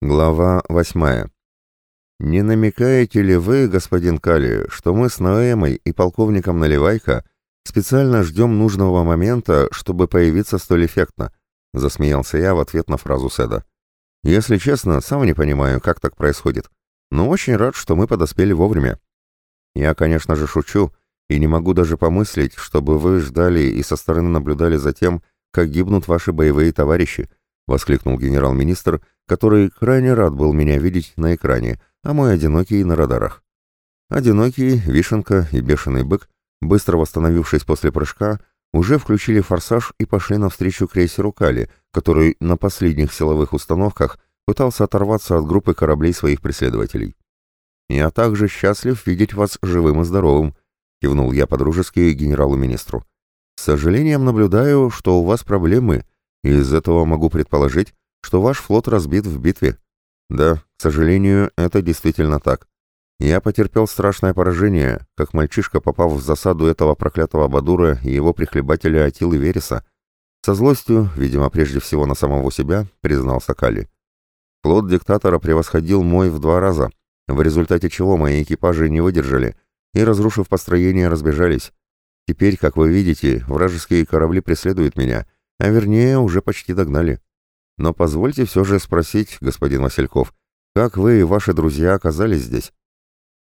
Глава восьмая. «Не намекаете ли вы, господин Кали, что мы с Ноэмой и полковником Наливайко специально ждем нужного момента, чтобы появиться столь эффектно?» — засмеялся я в ответ на фразу Седа. «Если честно, сам не понимаю, как так происходит, но очень рад, что мы подоспели вовремя. Я, конечно же, шучу, и не могу даже помыслить, чтобы вы ждали и со стороны наблюдали за тем, как гибнут ваши боевые товарищи», — воскликнул генерал-министр, — который крайне рад был меня видеть на экране, а мой одинокий на радарах. Одинокий, Вишенка и Бешеный Бык, быстро восстановившись после прыжка, уже включили форсаж и пошли навстречу крейсеру Кали, который на последних силовых установках пытался оторваться от группы кораблей своих преследователей. «Я также счастлив видеть вас живым и здоровым», — кивнул я по-дружески генералу-министру. «С сожалением наблюдаю, что у вас проблемы, и из этого могу предположить, что ваш флот разбит в битве. Да, к сожалению, это действительно так. Я потерпел страшное поражение, как мальчишка, попав в засаду этого проклятого Бадура и его прихлебателя Атилы Вереса. Со злостью, видимо, прежде всего на самого себя, признался Кали. Флот диктатора превосходил мой в два раза, в результате чего мои экипажи не выдержали и, разрушив построение, разбежались. Теперь, как вы видите, вражеские корабли преследуют меня, а вернее, уже почти догнали. Но позвольте все же спросить, господин Васильков, как вы и ваши друзья оказались здесь?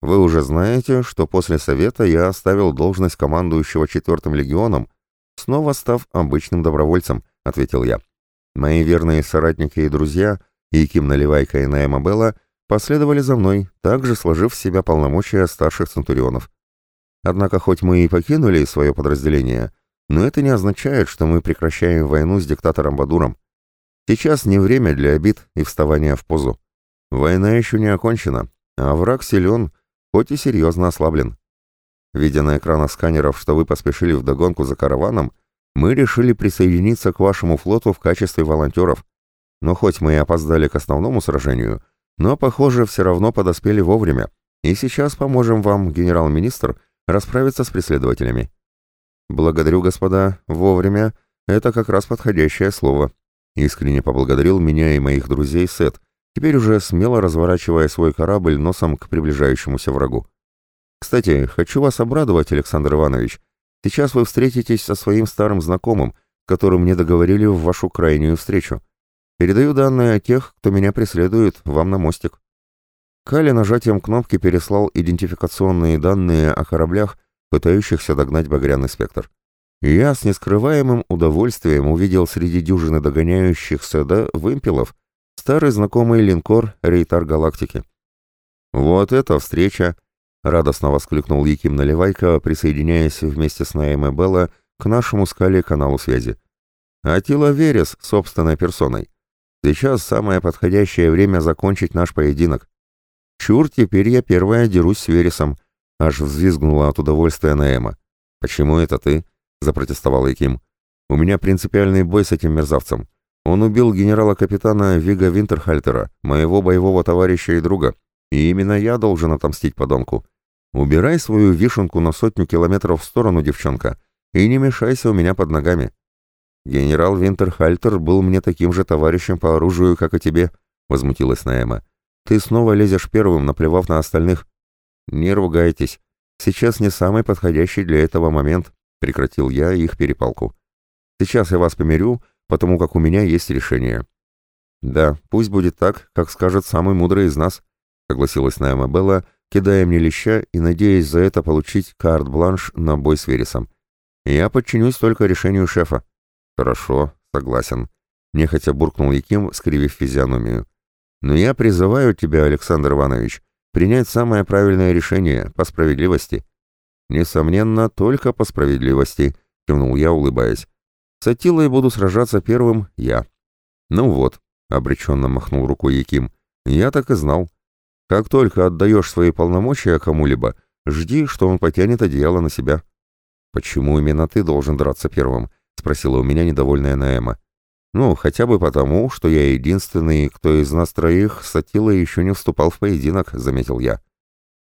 Вы уже знаете, что после совета я оставил должность командующего четвертым легионом, снова став обычным добровольцем, ответил я. Мои верные соратники и друзья, Яким Наливайка и Наэма Белла, последовали за мной, также сложив в себя полномочия старших центурионов. Однако хоть мы и покинули свое подразделение, но это не означает, что мы прекращаем войну с диктатором Бадуром. Сейчас не время для обид и вставания в позу. Война еще не окончена, а враг силен, хоть и серьезно ослаблен. Видя на экранах сканеров, что вы поспешили в догонку за караваном, мы решили присоединиться к вашему флоту в качестве волонтеров. Но хоть мы и опоздали к основному сражению, но, похоже, все равно подоспели вовремя, и сейчас поможем вам, генерал-министр, расправиться с преследователями. Благодарю, господа, вовремя — это как раз подходящее слово. Искренне поблагодарил меня и моих друзей Сет, теперь уже смело разворачивая свой корабль носом к приближающемуся врагу. «Кстати, хочу вас обрадовать, Александр Иванович. Сейчас вы встретитесь со своим старым знакомым, которым мне договорили в вашу крайнюю встречу. Передаю данные о тех, кто меня преследует, вам на мостик». Кали нажатием кнопки переслал идентификационные данные о кораблях, пытающихся догнать багряный спектр я с нескрываемым удовольствием увидел среди дюжины догоняющих седа вымпелов старый знакомый линкор «Рейтар Галактики». «Вот это встреча!» — радостно воскликнул Яким Наливайко, присоединяясь вместе с Наэм Белла к нашему скале каналу связи. «Атила Верес собственной персоной. Сейчас самое подходящее время закончить наш поединок. Чур, теперь я первая дерусь с Вересом», — аж взвизгнула от удовольствия Наэма. «Почему это ты?» — запротестовал Яким. «У меня принципиальный бой с этим мерзавцем. Он убил генерала-капитана Вига Винтерхальтера, моего боевого товарища и друга, и именно я должен отомстить подонку. Убирай свою вишенку на сотню километров в сторону, девчонка, и не мешайся у меня под ногами. Генерал Винтерхальтер был мне таким же товарищем по оружию, как и тебе», — возмутилась Наэма. «Ты снова лезешь первым, наплевав на остальных. Не ругайтесь. Сейчас не самый подходящий для этого момент. Прекратил я их перепалку. Сейчас я вас помирю, потому как у меня есть решение. Да, пусть будет так, как скажет самый мудрый из нас, согласилась Найма Белла, кидая мне леща и надеясь за это получить карт-бланш на бой с Вересом. Я подчинюсь только решению шефа. Хорошо, согласен. Нехотя буркнул Яким, скривив физиономию. Но я призываю тебя, Александр Иванович, принять самое правильное решение по справедливости. «Несомненно, только по справедливости», — кивнул я, улыбаясь. «С Атилой буду сражаться первым я». «Ну вот», — обреченно махнул рукой Яким, — «я так и знал. Как только отдаешь свои полномочия кому-либо, жди, что он потянет одеяло на себя». «Почему именно ты должен драться первым?» — спросила у меня недовольная Наэма. «Ну, хотя бы потому, что я единственный, кто из нас троих с Атилой еще не вступал в поединок», — заметил я.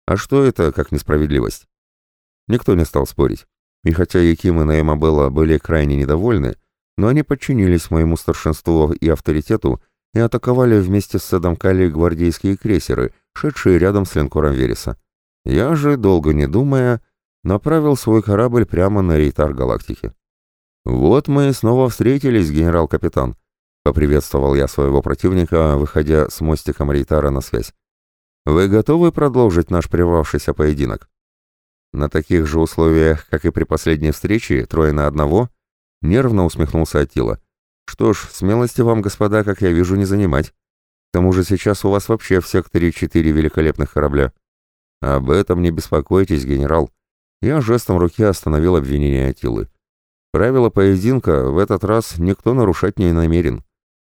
«А что это, как несправедливость?» Никто не стал спорить. И хотя Яким и Наэмабелла были крайне недовольны, но они подчинились моему старшинству и авторитету и атаковали вместе с Седом Кали гвардейские крейсеры, шедшие рядом с линкором Вереса. Я же, долго не думая, направил свой корабль прямо на рейтар галактики. «Вот мы снова встретились, генерал-капитан», — поприветствовал я своего противника, выходя с мостиком рейтара на связь. «Вы готовы продолжить наш прервавшийся поединок?» На таких же условиях, как и при последней встрече, трое на одного, нервно усмехнулся Атила. Что ж, смелости вам, господа, как я вижу, не занимать. К тому же сейчас у вас вообще в секторе четыре великолепных корабля. Об этом не беспокойтесь, генерал. Я жестом руки остановил обвинение Атилы. Правила поединка в этот раз никто нарушать не намерен.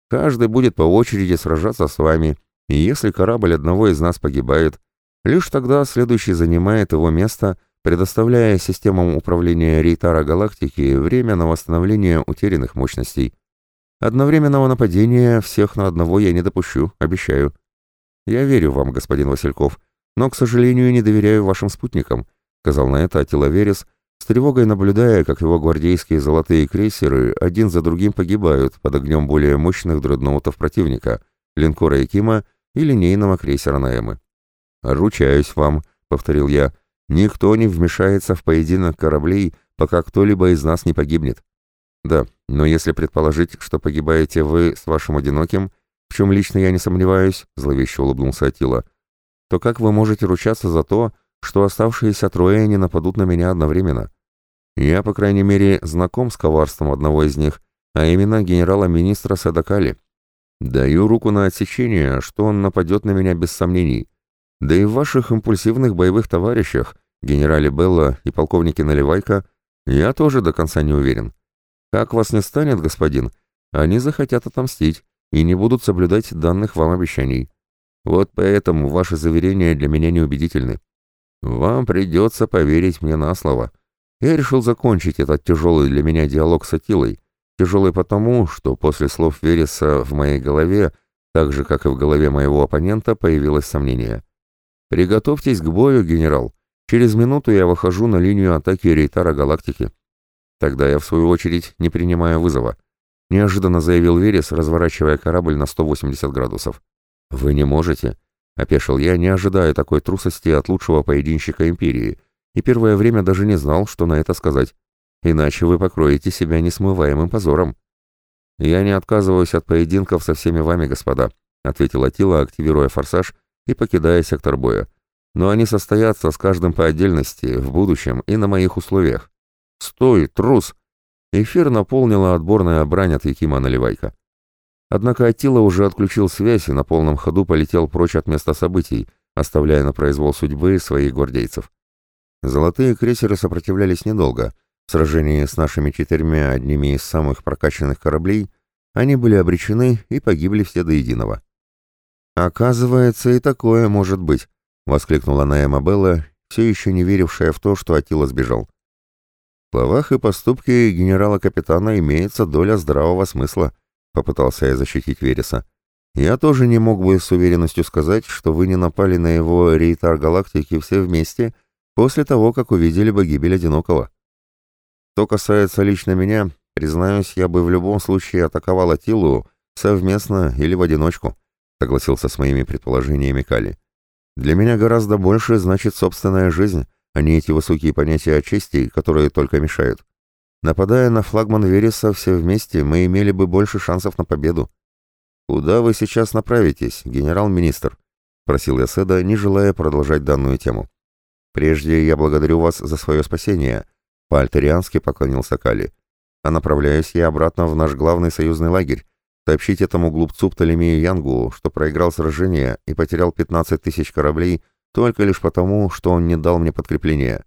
Каждый будет по очереди сражаться с вами, и если корабль одного из нас погибает, лишь тогда следующий занимает его место предоставляя системам управления Рейтара Галактики время на восстановление утерянных мощностей. Одновременного нападения всех на одного я не допущу, обещаю. Я верю вам, господин Васильков, но, к сожалению, не доверяю вашим спутникам, сказал на это Атила Верес, с тревогой наблюдая, как его гвардейские золотые крейсеры один за другим погибают под огнем более мощных дредноутов противника, линкора Якима и линейного крейсера Наэмы. «Ручаюсь вам», — повторил я, — Никто не вмешается в поединок кораблей, пока кто-либо из нас не погибнет. Да, но если предположить, что погибаете вы с вашим одиноким, в чем лично я не сомневаюсь, зловеще улыбнулся Атила, то как вы можете ручаться за то, что оставшиеся трое не нападут на меня одновременно? Я, по крайней мере, знаком с коварством одного из них, а именно генерала-министра Садакали. Даю руку на отсечение, что он нападет на меня без сомнений. Да и в ваших импульсивных боевых товарищах, генерале Белла и полковнике Наливайко, я тоже до конца не уверен. Как вас не станет, господин, они захотят отомстить и не будут соблюдать данных вам обещаний. Вот поэтому ваши заверения для меня неубедительны. Вам придется поверить мне на слово. Я решил закончить этот тяжелый для меня диалог с Атилой. Тяжелый потому, что после слов Вереса в моей голове, так же, как и в голове моего оппонента, появилось сомнение. «Приготовьтесь к бою, генерал. Через минуту я выхожу на линию атаки Рейтара Галактики». Тогда я, в свою очередь, не принимаю вызова. Неожиданно заявил Верес, разворачивая корабль на 180 градусов. «Вы не можете», — опешил я, не ожидая такой трусости от лучшего поединщика Империи, и первое время даже не знал, что на это сказать. «Иначе вы покроете себя несмываемым позором». «Я не отказываюсь от поединков со всеми вами, господа», — ответил Атила, активируя форсаж — и покидая сектор боя. Но они состоятся с каждым по отдельности, в будущем и на моих условиях. «Стой, трус!» Эфир наполнила отборная брань от Якима Наливайка. Однако Атила уже отключил связь и на полном ходу полетел прочь от места событий, оставляя на произвол судьбы своих гвардейцев. Золотые крейсеры сопротивлялись недолго. В сражении с нашими четырьмя одними из самых прокачанных кораблей они были обречены и погибли все до единого. «Оказывается, и такое может быть», — воскликнула Наэма Белла, все еще не верившая в то, что Атила сбежал. В словах и поступке генерала-капитана имеется доля здравого смысла, попытался я защитить Вереса. Я тоже не мог бы с уверенностью сказать, что вы не напали на его рейтар галактики все вместе после того, как увидели бы гибель Одинокого. Что касается лично меня, признаюсь, я бы в любом случае атаковал Атилу совместно или в одиночку согласился с моими предположениями Кали. Для меня гораздо больше значит собственная жизнь, а не эти высокие понятия о чести, которые только мешают. Нападая на флагман Вереса все вместе, мы имели бы больше шансов на победу. «Куда вы сейчас направитесь, генерал-министр?» — просил я Седа, не желая продолжать данную тему. «Прежде я благодарю вас за свое спасение», — по-альтериански поклонился Кали. «А направляюсь я обратно в наш главный союзный лагерь, Сообщить этому глупцу Птолемею Янгу, что проиграл сражение и потерял 15 тысяч кораблей только лишь потому, что он не дал мне подкрепления.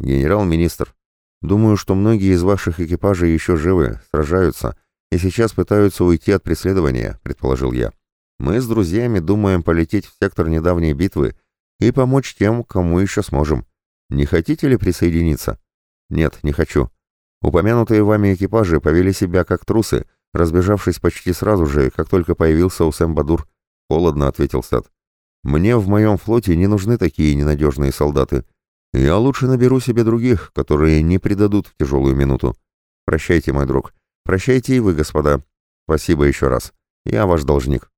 Генерал-министр, думаю, что многие из ваших экипажей еще живы, сражаются и сейчас пытаются уйти от преследования, предположил я. Мы с друзьями думаем полететь в сектор недавней битвы и помочь тем, кому еще сможем. Не хотите ли присоединиться? Нет, не хочу. Упомянутые вами экипажи повели себя как трусы, разбежавшись почти сразу же, как только появился Усэм Бадур. Холодно ответил Сад. «Мне в моем флоте не нужны такие ненадежные солдаты. Я лучше наберу себе других, которые не предадут в тяжелую минуту. Прощайте, мой друг. Прощайте и вы, господа. Спасибо еще раз. Я ваш должник.